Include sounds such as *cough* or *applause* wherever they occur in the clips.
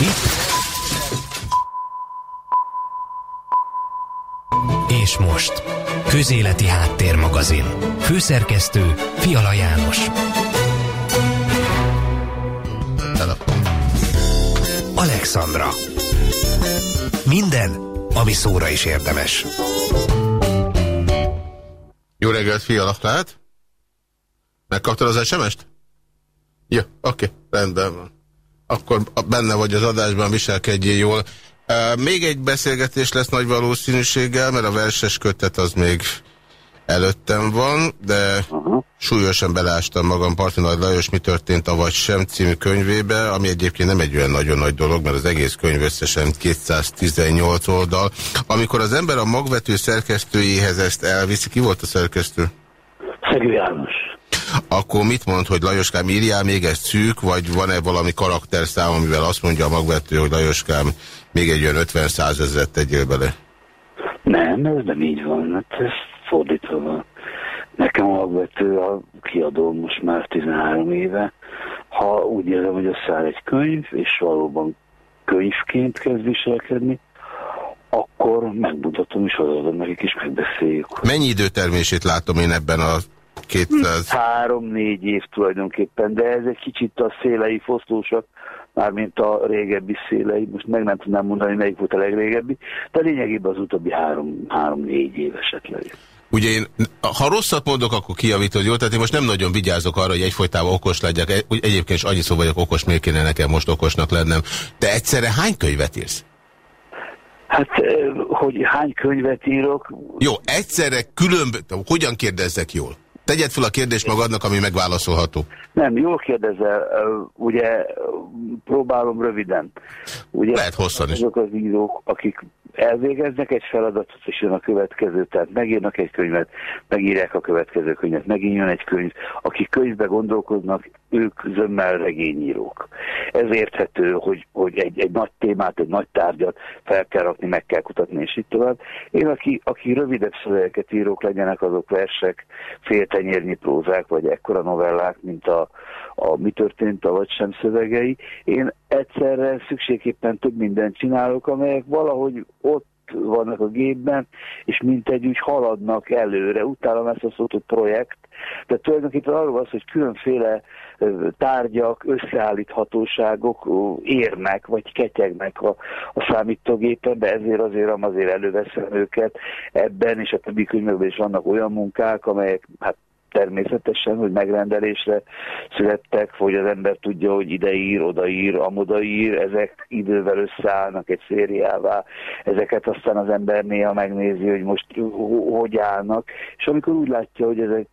Itt. És most. Közéleti Háttérmagazin. Főszerkesztő Fiala János. Alexandra. Minden, ami szóra is érdemes. Jó reggelt, Fiala, lehet? Megkaptad az SMS-t? Ja, oké, okay, rendben van. Akkor benne vagy az adásban, viselkedjél jól. Még egy beszélgetés lesz nagy valószínűséggel, mert a verses kötet az még előttem van, de uh -huh. súlyosan belástam magam Parti Nagy Lajos Mi történt, avagy sem című könyvébe, ami egyébként nem egy olyan nagyon nagy dolog, mert az egész könyv összesen 218 oldal. Amikor az ember a magvető szerkesztőjéhez ezt elviszi, ki volt a szerkesztő? Szegő János. Akkor mit mond, hogy Lajoskám írjál még egy szűk, vagy van-e valami karakterszám, amivel azt mondja a magvető, hogy Lajoskám még egy olyan 50-100 ezeret tegyél bele? Nem, ez nem így van. Hát ez fordítva van. Nekem a magvető a kiadó most már 13 éve. Ha úgy érzem, hogy összeáll egy könyv, és valóban könyvként kezd viselkedni, akkor megmutatom és adom nekik is megbeszéljük. Mennyi időtermését látom én ebben a 200... Három-négy év tulajdonképpen, de ez egy kicsit a szélei foszlósak, mármint a régebbi szélei, most meg nem tudnám mondani, melyik volt a legrégebbi, de lényegében az utóbbi három-négy három, év esetleg. Ugye én, ha rosszat mondok, akkor kijavítod, jó? Tehát én most nem nagyon vigyázok arra, hogy egyfolytában okos legyek. Egyébként is annyi szó vagyok okos, miért kéne nekem most okosnak lennem. De egyszerre hány könyvet írsz? Hát, hogy hány könyvet írok? Jó, egyszerre különb... Hogyan kérdezzek jól? Tegyed fel a kérdést magadnak, ami megválaszolható. Nem, jól kérdezel. Ugye próbálom röviden. Ugye, Lehet hosszan is. Azok az írók, akik elvégeznek egy feladatot, és jön a következő, tehát megírnak egy könyvet, megírják a következő könyvet, megint jön egy könyv. Akik könyvbe gondolkoznak, ők zömmel regényírók. Ez érthető, hogy, hogy egy, egy nagy témát, egy nagy tárgyat fel kell rakni, meg kell kutatni, és így tovább. Én, aki, aki rövidebb szövegeket írók, legyenek azok versek, féltenyérnyi prózák, vagy ekkora novellák, mint a, a Mi történt, a vagy sem szövegei. Én egyszerre szükségképpen több mindent csinálok, amelyek valahogy ott vannak a gépben, és mint egy úgy haladnak előre. Utálom ezt a szót, hogy projekt, de tulajdonképpen arról van hogy különféle tárgyak, összeállíthatóságok érnek, vagy ketyegnek a, a számítógépen, de ezért azért azért előveszem őket ebben, és a többi könyvekben is vannak olyan munkák, amelyek hát természetesen, hogy megrendelésre születtek, hogy az ember tudja, hogy ide ír, oda ír, amoda ír, ezek idővel összeállnak egy szériává, ezeket aztán az ember néha megnézi, hogy most hogy állnak, és amikor úgy látja, hogy ezek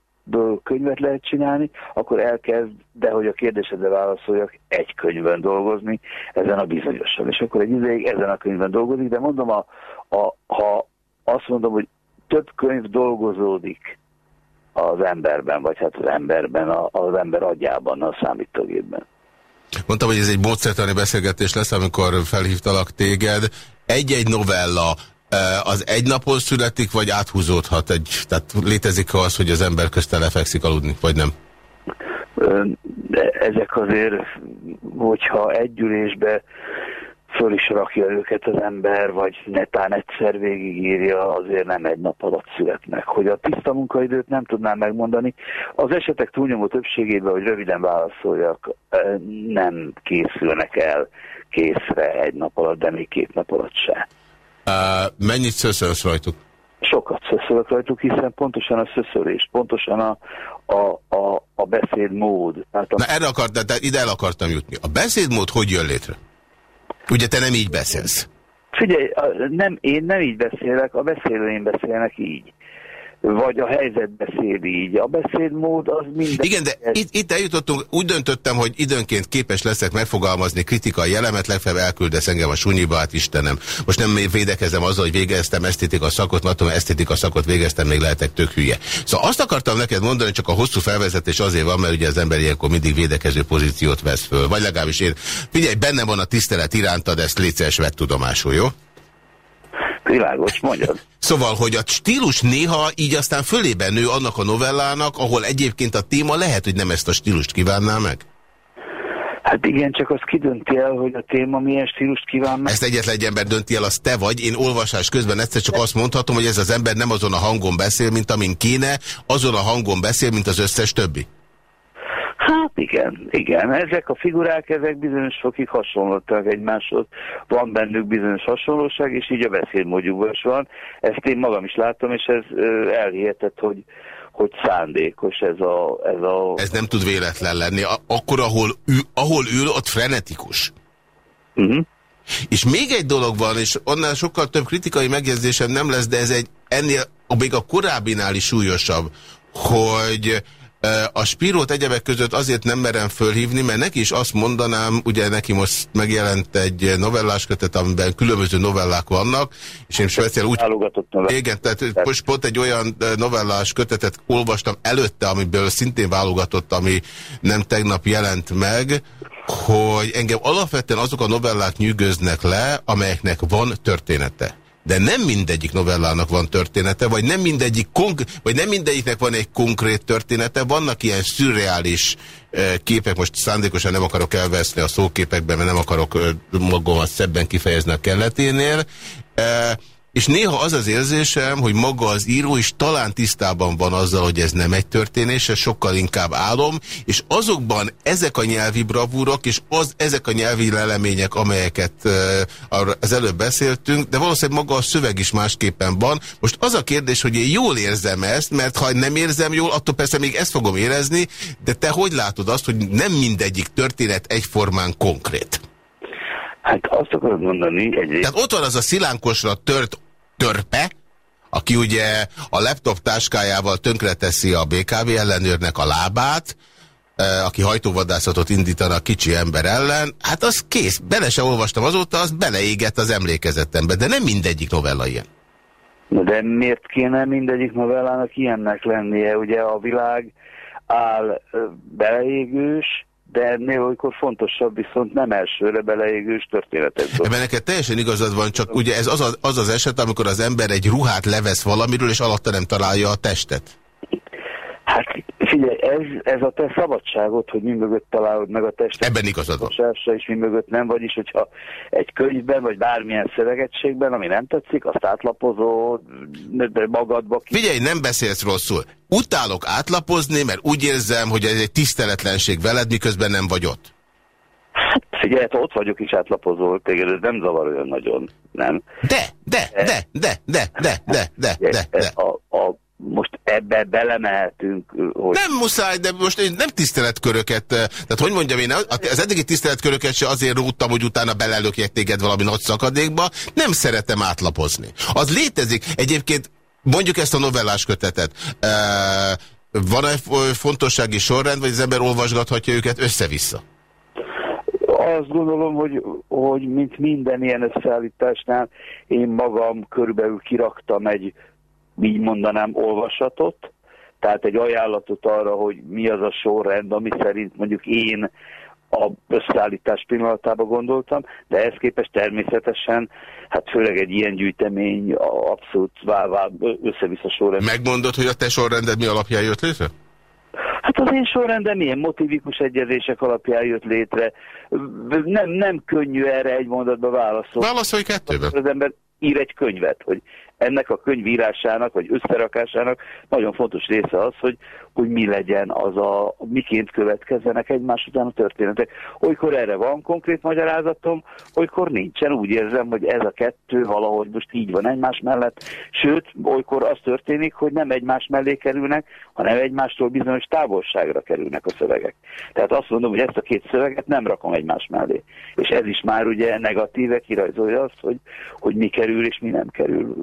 könyvet lehet csinálni, akkor elkezd, de hogy a kérdésedre válaszoljak, egy könyvben dolgozni, ezen a bizonyosan. És akkor egy ideig ezen a könyvben dolgozik, de mondom, a, a, ha azt mondom, hogy több könyv dolgozódik az emberben, vagy hát az emberben, az ember agyában, a számítógépben. Mondtam, hogy ez egy módszertani beszélgetés lesz, amikor felhívtalak téged. Egy-egy novella az egy napon születik, vagy áthúzódhat? Egy, tehát létezik -e az, hogy az ember közte lefekszik aludni, vagy nem? Ezek azért, hogyha egy ülésbe föl is rakja őket az ember, vagy netán egyszer végigírja, azért nem egy nap alatt születnek. Hogy a tiszta munkaidőt nem tudnám megmondani. Az esetek túlnyomó többségében, hogy röviden válaszoljak, nem készülnek el készre egy nap alatt, de még két nap alatt se. Mennyit szöszölsz rajtuk? Sokat szöszölök rajtuk, hiszen pontosan a szöszölés, pontosan a, a, a, a beszédmód. Hát a... Na erre akart, de ide el akartam jutni. A beszédmód hogy jön létre? Ugye te nem így beszélsz? Figyelj, nem, én nem így beszélek, a beszélőim beszélnek így vagy a helyzet beszél így. A beszédmód az minden... Igen, de itt, itt eljutottunk, úgy döntöttem, hogy időnként képes leszek megfogalmazni kritikai elemet, legfeljebb elküldesz engem a sunyiba, hát Istenem. Most nem védekezem azzal, hogy végeztem esztétika szakot, mert tudom, esztétika szakot végeztem, még lehetek tök hülye. Szóval azt akartam neked mondani, csak a hosszú felvezetés azért van, mert ugye az ember ilyenkor mindig védekező pozíciót vesz föl. Vagy legalábbis én, figyelj, benne van a tisztelet irántad, ezt létszeres vett tudomásul, jó? Világos, mondjad. *laughs* Szóval, hogy a stílus néha így aztán fölében nő annak a novellának, ahol egyébként a téma lehet, hogy nem ezt a stílust kívánná meg? Hát igen, csak az kidönti el, hogy a téma milyen stílust kíván meg. Ezt egyetlen egy ember dönti el, az te vagy. Én olvasás közben egyszer csak azt mondhatom, hogy ez az ember nem azon a hangon beszél, mint amin kéne, azon a hangon beszél, mint az összes többi. Igen, igen. Ezek a figurák, ezek bizonyos fokig hasonlottak egymáshoz. Van bennük bizonyos hasonlóság, és így a beszélmódjukban is van. Ezt én magam is látom, és ez elhihetett, hogy, hogy szándékos ez a, ez a... Ez nem tud véletlen lenni. Akkor, ahol, ül, ahol ül, ott frenetikus. Uh mhm. -huh. És még egy dolog van, és annál sokkal több kritikai megjegyzésem nem lesz, de ez egy ennél, még a korábbinál is súlyosabb, hogy a Spirót egyebek között azért nem merem fölhívni, mert neki is azt mondanám, ugye neki most megjelent egy novellás kötet, amiben különböző novellák vannak, és én speciál úgy... Igen, tehát most pont egy olyan novellás kötetet olvastam előtte, amiből szintén válogatott, ami nem tegnap jelent meg, hogy engem alapvetően azok a novellák nyűgöznek le, amelyeknek van története de nem mindegyik novellának van története, vagy nem, mindegyik vagy nem mindegyiknek van egy konkrét története, vannak ilyen szürreális képek, most szándékosan nem akarok elveszni a szóképekben, mert nem akarok magamat szebben kifejezni a kelleténél, és néha az az érzésem, hogy maga az író is talán tisztában van azzal, hogy ez nem egy történés, ez sokkal inkább álom, és azokban ezek a nyelvi bravúrok, és az, ezek a nyelvi lelemények, amelyeket uh, az előbb beszéltünk, de valószínűleg maga a szöveg is másképpen van. Most az a kérdés, hogy én jól érzem ezt, mert ha nem érzem jól, attól persze még ezt fogom érezni, de te hogy látod azt, hogy nem mindegyik történet egyformán konkrét? Hát azt akarod mondani egyrészt... Tehát ott van az a szilánkosra tört törpe, aki ugye a laptop táskájával tönkreteszi a BKV ellenőrnek a lábát, e, aki hajtóvadászatot indítana a kicsi ember ellen, hát az kész. Bele se olvastam azóta, az beleégett az emlékezetembe, de nem mindegyik novella ilyen. De miért kéne mindegyik novellának ilyennek lennie? Ugye a világ áll beleégős, de ennél olykor fontosabb viszont nem elsőre beleégős történetet. Ebben neked teljesen igazad van, csak ugye ez az, az az az eset, amikor az ember egy ruhát levesz valamiről, és alatta nem találja a testet. Hát ez, ez a te szabadságot, hogy mi mögött találod meg a testet. Ebben igazad van. És mi mögött nem, vagyis hogyha egy könyvben, vagy bármilyen szövegetségben, ami nem tetszik, azt átlapozod, magadba ki. Figyelj, nem beszélsz rosszul. Utálok átlapozni, mert úgy érzem, hogy ez egy tiszteletlenség veled, miközben nem vagy ott. Hát figyelj, hát ott vagyok is átlapozol, téged ez nem zavar olyan nagyon, nem? De, de, de, de, de, de, de, de, de, de. A, a most ebbe belemehetünk. Hogy... Nem muszáj, de most én nem tiszteletköröket, tehát hogy mondjam én, az eddigi tiszteletköröket se azért rúgtam, hogy utána belelökjek téged valami nagy szakadékba, nem szeretem átlapozni. Az létezik. Egyébként mondjuk ezt a novellás kötetet. Van-e fontossági sorrend, vagy az ember olvasgathatja őket össze-vissza? Azt gondolom, hogy, hogy mint minden ilyen összeállításnál, én magam körülbelül kiraktam egy így mondanám, olvasatot, tehát egy ajánlatot arra, hogy mi az a sorrend, ami szerint mondjuk én a összeállítás pillanatában gondoltam, de ehhez képest természetesen, hát főleg egy ilyen gyűjtemény abszolút össze-vissza sorrend. Megmondod, hogy a te sorrended mi alapján jött létre? Hát az én sorrendem milyen motivikus egyezések alapján jött létre. Nem, nem könnyű erre egy mondatba válaszolni. Válaszolj kettőben. Az ember ír egy könyvet, hogy ennek a könyvírásának, vagy összerakásának nagyon fontos része az, hogy, hogy mi legyen az a, miként következzenek egymás után a történetek. Olykor erre van konkrét magyarázatom, olykor nincsen. Úgy érzem, hogy ez a kettő valahogy most így van egymás mellett. Sőt, olykor az történik, hogy nem egymás mellé kerülnek, hanem egymástól bizonyos távolságra kerülnek a szövegek. Tehát azt mondom, hogy ezt a két szöveget nem rakom egymás mellé. És ez is már ugye negatíve kirajzolja azt, hogy, hogy mi kerül és mi nem kerül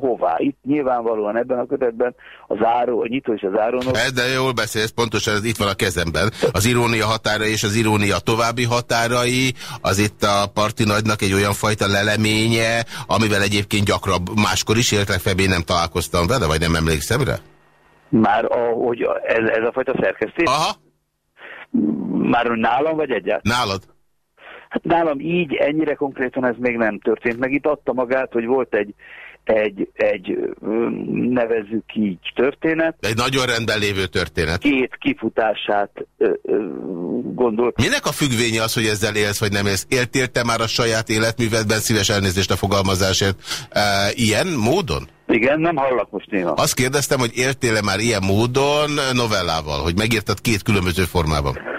hová. Itt nyilvánvalóan ebben a kötetben a záró, a nyitó és a zárónok... De jól beszélsz, pontosan ez itt van a kezemben. Az irónia határa és az irónia további határai, az itt a parti nagynak egy olyan fajta leleménye, amivel egyébként gyakran máskor is éltek fel, én nem találkoztam vele, vagy nem emlékszem rá? Már ahogy ez, ez a fajta szerkesztés? Aha. Már nálam vagy egyáltalán? Nálad. Hát nálam így, ennyire konkrétan ez még nem történt. Meg itt adta magát, hogy volt egy, egy, egy nevezzük így történet. Egy nagyon rendben lévő történet. Két kifutását ö, ö, gondolt. Minek a függvénye az, hogy ezzel élsz, vagy nem élsz? Éltél te már a saját életművedben, szíves elnézést a fogalmazásért, e, ilyen módon? Igen, nem hallak most néha. Azt kérdeztem, hogy éltél-e már ilyen módon novellával, hogy megírtad két különböző formában?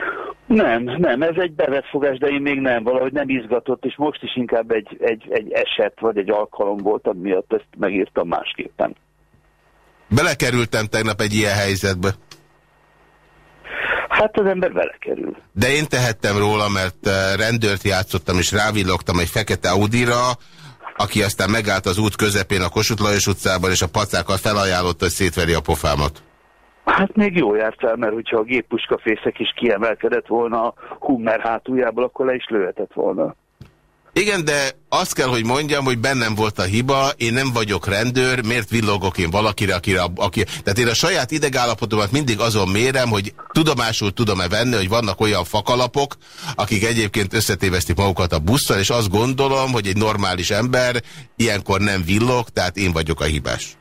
Nem, nem, ez egy bevett fogás, de én még nem, valahogy nem izgatott, és most is inkább egy, egy, egy eset vagy egy alkalom volt, ami miatt ezt megírtam másképpen. Belekerültem tegnap egy ilyen helyzetbe. Hát az ember belekerül. De én tehettem róla, mert eh, rendőrt játszottam, és rávillogtam egy fekete Audira, aki aztán megállt az út közepén a Kossuth Lajos utcában, és a pacákkal felajánlott, hogy szétveri a pofámat. Hát még jó jártál, mert hogyha a géppuskafészek is kiemelkedett volna a Hummer hátuljából, akkor le is lőhetett volna. Igen, de azt kell, hogy mondjam, hogy bennem volt a hiba, én nem vagyok rendőr, miért villogok én valakire, akire, aki... Tehát én a saját idegállapotomat mindig azon mérem, hogy tudomásul tudom-e venni, hogy vannak olyan fakalapok, akik egyébként összetévesztik magukat a busszal, és azt gondolom, hogy egy normális ember ilyenkor nem villog, tehát én vagyok a hibás.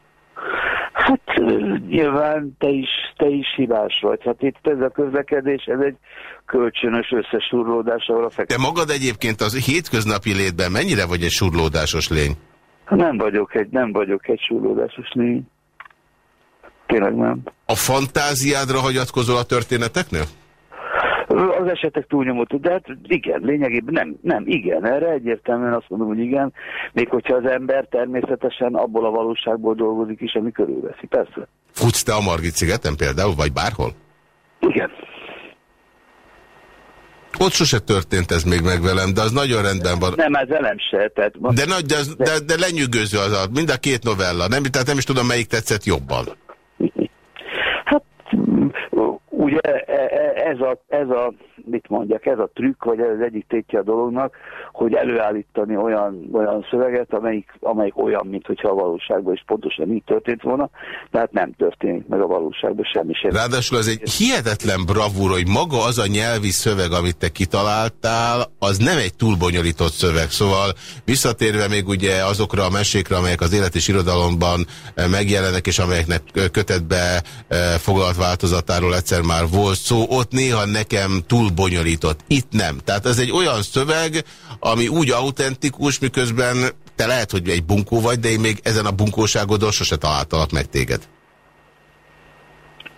Nyilván te is, te is hibás vagy. Hát itt ez a közlekedés, ez egy kölcsönös összesurlódás, ahol a fekete... Te magad egyébként az hétköznapi létben mennyire vagy egy surlódásos lény? Nem vagyok egy, nem vagyok egy surlódásos lény. Tényleg nem. A fantáziádra hagyatkozol a történeteknél? Az esetek túlnyomott, de hát igen, lényegében nem, nem, igen, erre egyértelműen azt mondom, hogy igen, még hogyha az ember természetesen abból a valóságból dolgozik is, ami körülveszi, persze. Futsz te a Margit szigeten például, vagy bárhol? Igen. Ott sose történt ez még meg velem, de az nagyon rendben van. Nem, ez velem se. Tehát de, nagy, de, de, de lenyűgöző az a, mind a két novella. Nem, tehát nem is tudom, melyik tetszett jobban. Ugye e, e, ez a, ez a, mit mondjak, ez a trükk, vagy ez az egyik tétje a dolognak, hogy előállítani olyan, olyan szöveget, amelyik, amelyik olyan, mint hogyha a valóságban is pontosan így történt volna, tehát nem történik meg a valóságban semmi sem. Ráadásul az egy hihetetlen bravúr, hogy maga az a nyelvi szöveg, amit te kitaláltál, az nem egy túl bonyolított szöveg, szóval visszatérve még ugye azokra a mesékre, amelyek az élet és irodalomban megjelennek, és amelyeknek kötetbe eh, foglalt változatáról egyszer már volt szó, ott néha nekem túl bonyolított. Itt nem. Tehát ez egy olyan szöveg, ami úgy autentikus, miközben te lehet, hogy egy bunkó vagy, de én még ezen a bunkóságodon sose találtalak meg téged.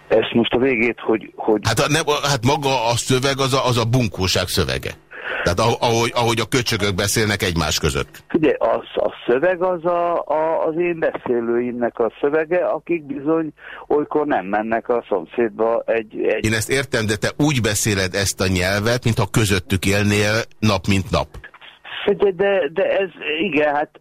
Ezt most a végét, hogy... hogy... Hát, a, ne, hát maga a szöveg az a, az a bunkóság szövege. Tehát ahogy, ahogy a köcsögök beszélnek egymás között. Ugye, az, a szöveg az a, a, az én beszélőimnek a szövege, akik bizony olykor nem mennek a szomszédba egy, egy... Én ezt értem, de te úgy beszéled ezt a nyelvet, mintha közöttük élnél nap mint nap. De, de, de ez, igen, hát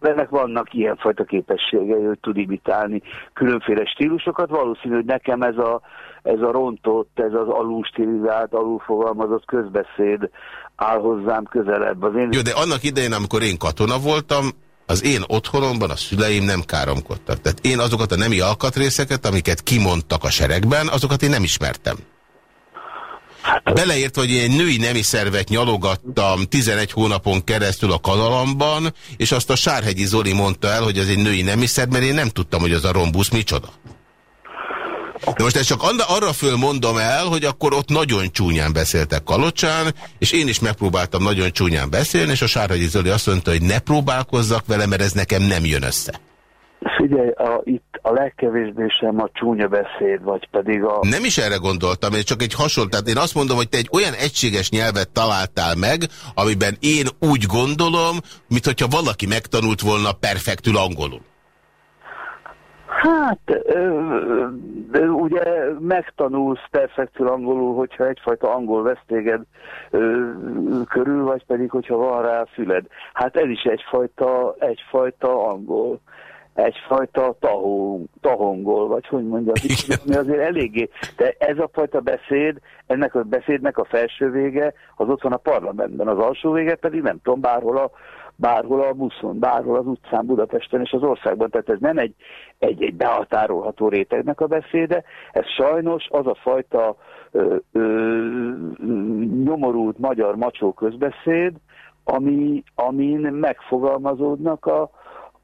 ennek vannak ilyenfajta képességei, hogy tud imitálni különféle stílusokat. Valószínű, hogy nekem ez a, ez a rontott, ez az alulstilizált, alulfogalmazott közbeszéd áll hozzám közelebb. Az én... Jó, de annak idején, amikor én katona voltam, az én otthonomban a szüleim nem káromkodtak. Tehát én azokat a nemi alkatrészeket, amiket kimondtak a seregben, azokat én nem ismertem. Hát, Beleért, hogy én női nemi szervet nyalogattam 11 hónapon keresztül a kanalamban, és azt a Sárhegyi Zoli mondta el, hogy ez egy női nemi szerv, mert én nem tudtam, hogy az a rombusz micsoda. De most ezt csak arra föl mondom el, hogy akkor ott nagyon csúnyán beszéltek Kalocsán, és én is megpróbáltam nagyon csúnyán beszélni, és a Sárhagyi Zoli azt mondta, hogy ne próbálkozzak vele, mert ez nekem nem jön össze. Figyelj, a, itt a legkevésbé sem a csúnya beszéd, vagy pedig a... Nem is erre gondoltam, én csak egy hasonló, tehát én azt mondom, hogy te egy olyan egységes nyelvet találtál meg, amiben én úgy gondolom, mint hogyha valaki megtanult volna perfektül angolul. Hát, ö, ugye megtanulsz perfektül angolul, hogyha egyfajta angol vesztéged ö, körül, vagy pedig, hogyha van rá füled. Hát ez is egyfajta, egyfajta angol egyfajta tahó, tahongol, vagy hogy mondja, ami azért eléggé. De ez a fajta beszéd, ennek a beszédnek a felső vége, az ott van a parlamentben, az alsó vége pedig nem tudom, bárhol a bárhol a buszon, bárhol az utcán, Budapesten és az országban. Tehát ez nem egy, egy, egy behatárolható rétegnek a beszéde, ez sajnos az a fajta ö, ö, nyomorult magyar macsó közbeszéd, ami, amin megfogalmazódnak a,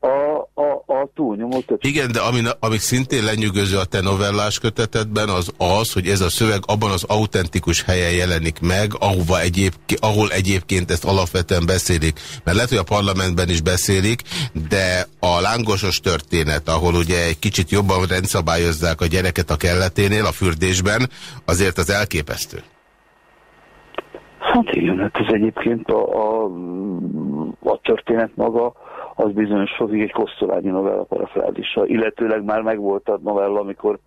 a, a, a túlnyomó többség. Igen, de ami, ami szintén lenyűgöző a te novellás kötetetben, az az, hogy ez a szöveg abban az autentikus helyen jelenik meg, ahova egyéb, ahol egyébként ezt alapvetően beszélik. Mert lehet, hogy a parlamentben is beszélik, de a lángosos történet, ahol ugye egy kicsit jobban rendszabályozzák a gyereket a kelleténél, a fürdésben, azért az elképesztő. Hát igen, hát ez egyébként a, a, a történet maga az bizonyos fokig egy kosztolányi novella parafrázisa, illetőleg már megvolt a novella, amikor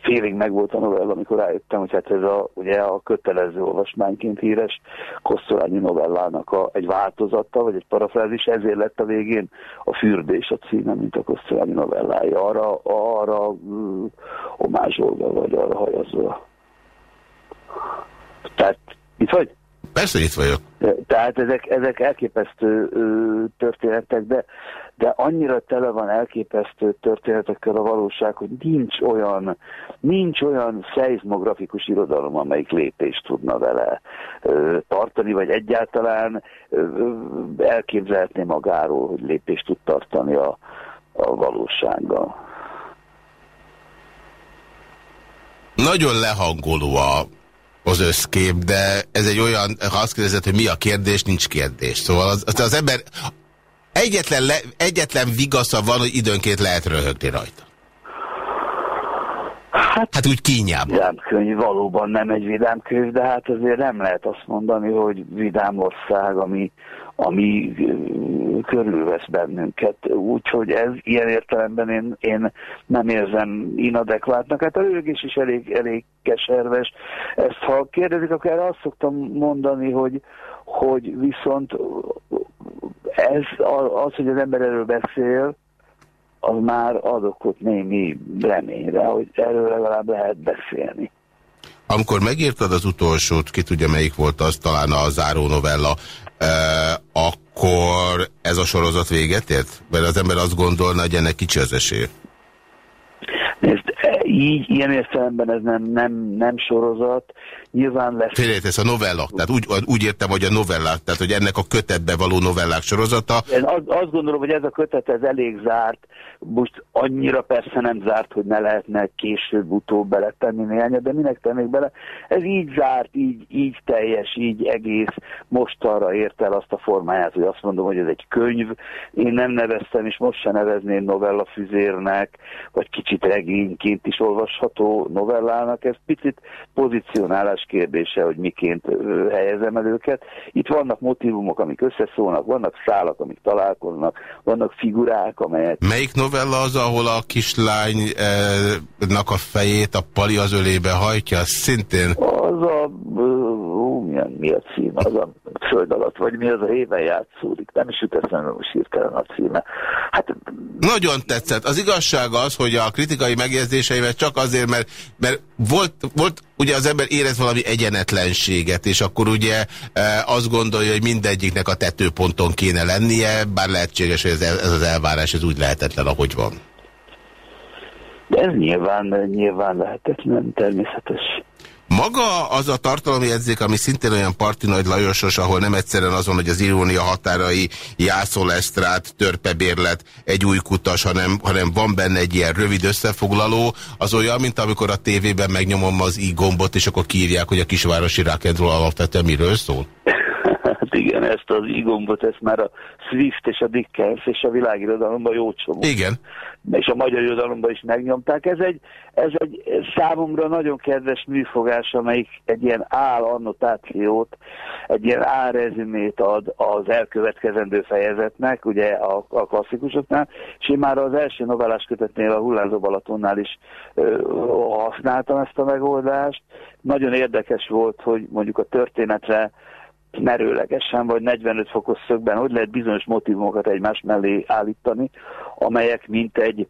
félig megvolt a novella, amikor rájöttem, hogy hát ez a, ugye a kötelező olvasmányként híres kosztolányi novellának a, egy változata, vagy egy parafrázis, ezért lett a végén a fürdés a címe, mint a kosztolányi novellája, arra, arra uh, omázsolva, vagy arra hajazva. Tehát, itt vagy? Persze itt vagyok. Tehát ezek, ezek elképesztő ö, történetek, de, de annyira tele van elképesztő történetekkel a valóság, hogy nincs olyan, nincs olyan szeizmografikus irodalom, amelyik lépést tudna vele ö, tartani, vagy egyáltalán ö, elképzelhetné magáról, hogy lépést tud tartani a, a valósággal. Nagyon lehangoló a az összkép, de ez egy olyan, ha azt kérdezed, hogy mi a kérdés, nincs kérdés. Szóval az, az, az ember egyetlen, le, egyetlen vigasza van, hogy időnként lehet röhögni rajta. Hát, hát úgy kínjában. Vidámkönyv valóban nem egy vidámkönyv, de hát azért nem lehet azt mondani, hogy vidám ország, ami, ami körülvesz bennünket. Úgyhogy ez ilyen értelemben én, én nem érzem inadekvátnak. Hát a rögés is elég, elég keserves. Ezt ha kérdezik, erre azt szoktam mondani, hogy, hogy viszont ez az, hogy az ember erről beszél, az már adok ott némi reményre, hogy erről legalább lehet beszélni. Amikor megírtad az utolsót, ki tudja melyik volt az, talán a záró novella, akkor ez a sorozat véget ért? Mert az ember azt gondolna, hogy ennek kicsi az esély. Így, ilyen értelemben ez nem, nem, nem sorozat, nyilván lesz... Félrejtesz a novellák, tehát úgy, úgy értem, hogy a novellák, tehát hogy ennek a kötetbe való novellák sorozata. Én azt, azt gondolom, hogy ez a kötet ez elég zárt, most annyira persze nem zárt, hogy ne lehetne később-utóbb beletenni néhányat, de minek tennék bele? Ez így zárt, így, így teljes, így egész, most arra ért el azt a formáját, hogy azt mondom, hogy ez egy könyv. Én nem neveztem, és most se nevezném novella füzérnek, vagy kicsit regényként is olvasható novellának. Ez picit pozicionálás kérdése, hogy miként helyezem el őket. Itt vannak motivumok, amik összeszólnak, vannak szálak, amik találkoznak, vannak figurák, amelyek... Melyik novella az, ahol a kislánynak a fejét a pali az ölébe hajtja? Szintén... Az a... Milyen, mi a cím? Az a föld alatt, vagy mi az a héven játszódik. Nem is jut eszembe most hirtelen a címe. Hát... Nagyon tetszett. Az igazság az, hogy a kritikai megjegyzéseivel csak azért, mert, mert volt, volt ugye az ember érez valami egyenetlenséget, és akkor ugye e, azt gondolja, hogy mindegyiknek a tetőponton kéne lennie, bár lehetséges, hogy ez, ez az elvárás ez úgy lehetetlen, ahogy van. De ez nyilván, nyilván lehetetlen, természetes. Maga az a tartalmi edzék, ami szintén olyan parti nagy Lajosos, ahol nem egyszerűen azon, hogy az irónia határai, Jászol Esztrát, törpebérlet, egy új kutas, hanem, hanem van benne egy ilyen rövid összefoglaló, az olyan, mint amikor a tévében megnyomom az i ígombot, és akkor kiírják, hogy a kisvárosi rákendról alapvetően miről szól? Hát igen, ezt az igombot, ezt már a Swift és a Dickens és a világirodalomban jó csomó. Igen. És a magyar irodalomban is megnyomták. Ez egy, ez egy számomra nagyon kedves műfogás, amelyik egy ilyen áll-annotációt, egy ilyen áll-rezümét ad az elkövetkezendő fejezetnek, ugye a, a klasszikusoknál, és én már az első novellás kötetnél, a Hullázó Balatonnál is ö, használtam ezt a megoldást. Nagyon érdekes volt, hogy mondjuk a történetre merőlegesen, vagy 45 fokos szögben, hogy lehet bizonyos motivumokat egymás mellé állítani, amelyek mint egy,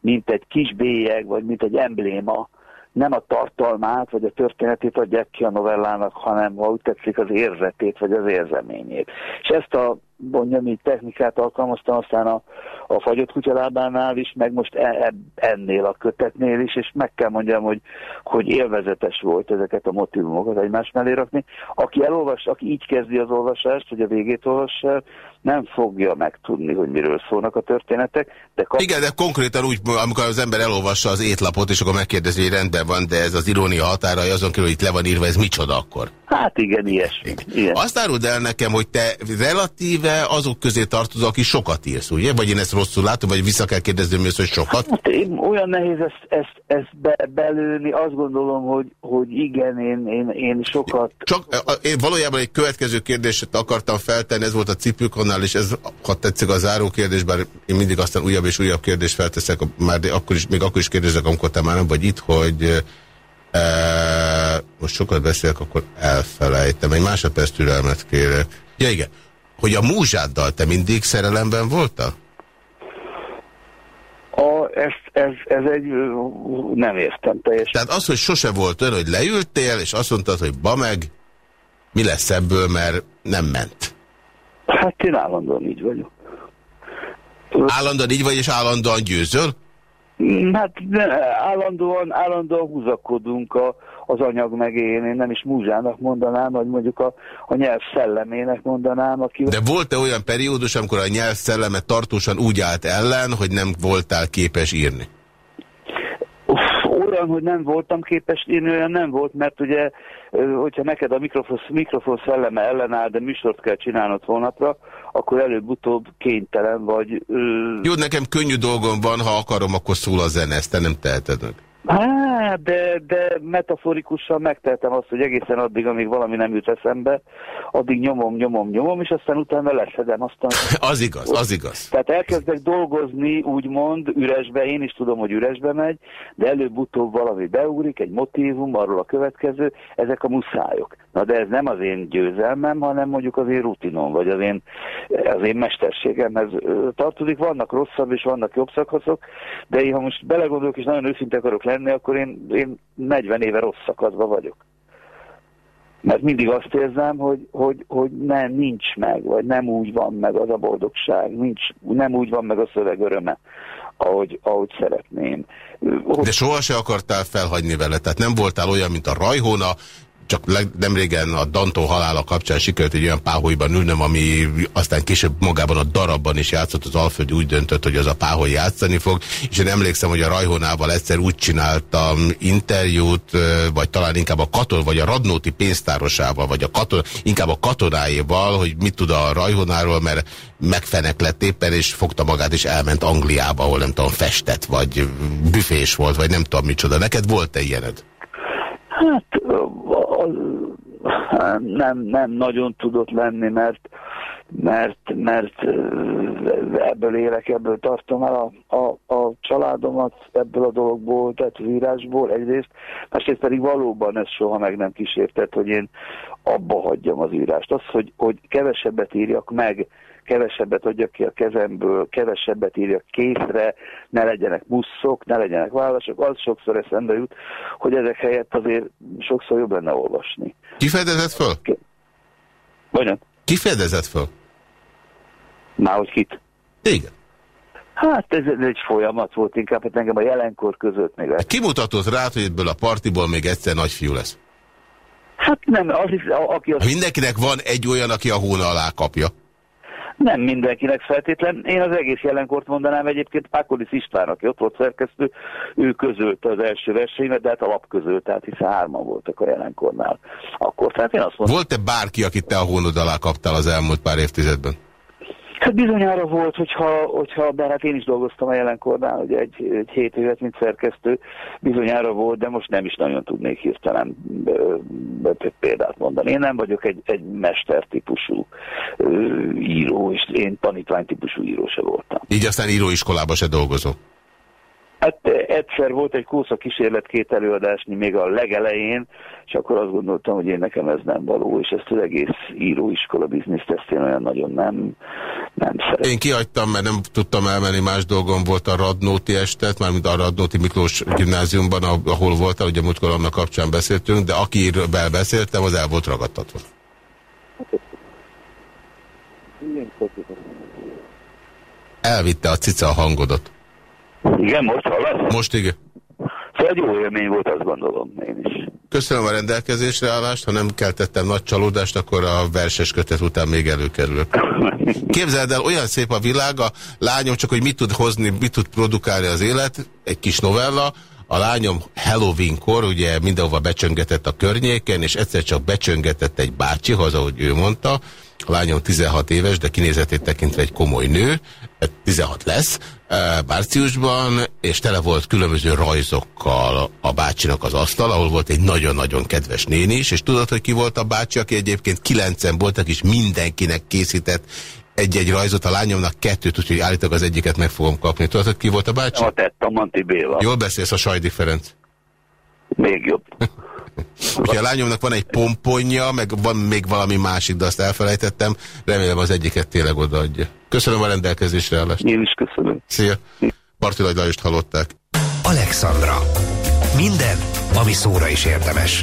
mint egy kis bélyeg, vagy mint egy embléma, nem a tartalmát, vagy a történetét adják ki a novellának, hanem, ha úgy tetszik, az érzetét, vagy az érzeményét. És ezt a így technikát alkalmaztam, aztán a, a fagyott kutyalábánál is, meg most e, e, ennél a kötetnél is, és meg kell mondjam, hogy, hogy élvezetes volt ezeket a motivumokat egymás mellé rakni. Aki elolvas, aki így kezdi az olvasást, hogy a végét olvassa, nem fogja megtudni, hogy miről szólnak a történetek. De kap... Igen, de konkrétan úgy, amikor az ember elolvassa az étlapot, és akkor megkérdezi, hogy rendben van, de ez az irónia határa, azon kerül, hogy itt le van írva, ez micsoda akkor? Hát igen, ilyesmi. Igen. Azt áruld el nekem, hogy te relatíve azok közé tartozol, aki sokat írsz, ugye? Vagy én ezt rosszul látom, vagy vissza kell kérdezni, hogy sokat? Hát én, olyan nehéz ezt, ezt, ezt be, belőni, azt gondolom, hogy, hogy igen, én, én, én sokat... Csak én valójában egy következő kérdést akartam feltenni, ez volt a cipőkonnál, és ez, ha tetszik a záró kérdés, bár én mindig aztán újabb és újabb kérdést felteszek, már akkor is, még akkor is kérdezek, amikor te már nem vagy itt, hogy e, most sokat beszélek, akkor elfelejtem. Egy másodperc türelmet kérek. Ja igen, hogy a múzsáddal te mindig szerelemben voltál? A, ez, ez, ez egy, nem értem teljesen. Tehát az, hogy sose volt ön, hogy leültél, és azt mondtad, hogy ba meg, mi lesz ebből, mert nem ment. Hát én állandóan így vagyok. Állandóan így vagy, és állandóan győzöl? Hát állandóan, állandóan húzakodunk a, az anyag meg én, én nem is múzsának mondanám, vagy mondjuk a, a nyelv szellemének mondanám. Aki... De volt-e olyan periódus, amikor a nyelv szelleme tartósan úgy állt ellen, hogy nem voltál képes írni? Olyan, hogy nem voltam képes írni, olyan nem volt, mert ugye, hogyha neked a mikrofon, mikrofon szelleme ellenáll, de műsort kell csinálnod holnapra, akkor előbb-utóbb kénytelen vagy. Jó, nekem könnyű dolgom van, ha akarom, akkor szól a zene, ezt te nem teheted meg. Hát, de, de metaforikusan megteltem azt, hogy egészen addig, amíg valami nem jut eszembe, addig nyomom, nyomom, nyomom, és aztán utána leszedem. Aztán... *laughs* az igaz, az igaz. Tehát elkezdek dolgozni, úgymond, üresbe, én is tudom, hogy üresbe megy, de előbb-utóbb valami beugrik, egy motívum, arról a következő, ezek a muszájok. Na de ez nem az én győzelmem, hanem mondjuk az én rutinom, vagy az én, az én mesterségemhez tartozik. Vannak rosszabb és vannak jobb szakaszok, de én ha most belegondolok és nagyon őszinte akarok lenni, akkor én, én 40 éve rossz szakaszban vagyok. Mert mindig azt érzem, hogy, hogy, hogy nem, nincs meg, vagy nem úgy van meg az a boldogság, nincs, nem úgy van meg a szöveg öröme, ahogy, ahogy szeretném. De soha se akartál felhagyni vele, tehát nem voltál olyan, mint a rajhóna, csak nem régen a Dantó halála kapcsán sikerült egy olyan páholyban ülnöm, ami aztán később magában a darabban is játszott, az Alföldi úgy döntött, hogy az a páholy játszani fog, és én emlékszem, hogy a Rajhonával egyszer úgy csináltam interjút, vagy talán inkább a katon, vagy a Radnóti pénztárosával, vagy a katon, inkább a katonáival, hogy mit tud a Rajhonáról, mert megfenek lett éppen, és fogta magát, és elment Angliába, ahol nem tudom, festett, vagy büfés volt, vagy nem tudom micsoda. Neked volt-e ilyened? Hát nem, nem nagyon tudott lenni, mert mert, mert ebből élek, ebből tartom el a, a, a családomat, ebből a dologból, tehát az írásból egyrészt, másrészt pedig valóban ez soha meg nem kísértett, hogy én abba hagyjam az írást. Az, hogy, hogy kevesebbet írjak meg, kevesebbet adjak ki a kezemből, kevesebbet írjak készre, ne legyenek musszok, ne legyenek válaszok, az sokszor eszembe jut, hogy ezek helyett azért sokszor jobb lenne olvasni. Ki fedezett föl? Vagyon? Ki fedezett föl? Már hogy kit? Igen. Hát ez egy folyamat volt inkább, hát engem a jelenkor között még. Kimutatott rá, hogy ebből a partiból még egyszer nagyfiú lesz? Hát nem, az is, aki... Az... Mindenkinek van egy olyan, aki a hóna alá kapja. Nem mindenkinek feltétlen. Én az egész jelenkort mondanám egyébként Pákolis István, aki ott volt szerkesztő, ő közölte az első versenyemet, de hát a lap közölt, tehát hiszen hárman voltak a jelenkornál. Akkor tehát én azt mondom... Volt-e bárki, akit te a hónod alá kaptál az elmúlt pár évtizedben? Hát bizonyára volt, hogyha, hogyha de hát én is dolgoztam a jelenkornál, ugye egy, egy hét évet, mint szerkesztő, bizonyára volt, de most nem is nagyon tudnék hirtelen példát mondani. Én nem vagyok egy, egy mestertípusú író, és én tanítványtípusú író se voltam. Így aztán íróiskolába se dolgozom. Hát egyszer volt egy kósza kísérlet két előadásni még a legelején, és akkor azt gondoltam, hogy én nekem ez nem való, és ezt az egész íróiskola bizniszt ezt én olyan nagyon nem, nem szeretem. Én kihagytam, mert nem tudtam elmenni, más dolgom volt a Radnóti estet, mármint a Radnóti Miklós gimnáziumban, ahol voltam, ugye múltkor annak kapcsán beszéltünk, de akiről beszéltem, az el volt ragadtatva. Elvitte a cica a hangodot. Igen, most hallasz? Most igen. Szóval egy jó élmény volt, azt gondolom én is. Köszönöm a rendelkezésre állást, ha nem keltettem nagy csalódást, akkor a verses kötet után még előkerülök. *laughs* Képzeld el, olyan szép a világ, a lányom csak, hogy mit tud hozni, mit tud produkálni az élet, egy kis novella, a lányom Halloween-kor ugye mindenhova becsöngetett a környéken, és egyszer csak becsöngetett egy bácsi, ahogy ő mondta, a lányom 16 éves, de kinézetét tekintve egy komoly nő, 16 lesz, márciusban, és tele volt különböző rajzokkal a bácsinak az asztal, ahol volt egy nagyon-nagyon kedves néni is, és tudod, hogy ki volt a bácsi, aki egyébként kilencen voltak, és mindenkinek készített egy-egy rajzot, a lányomnak kettőt, úgyhogy állítok az egyiket meg fogom kapni. Tudod, hogy ki volt a bácsi? A tett, a Manti Béla. Jól beszélsz a Sajdi Ferenc. Még jobb. *laughs* Úgyhogy a lányomnak van egy pomponja, meg van még valami másik, de azt elfelejtettem. Remélem az egyiket tényleg odaadja. Köszönöm a rendelkezésre állást. Én is köszönöm. Szia. Parti Nagy Lajost hallották. Alexandra. Minden, ami szóra is érdemes.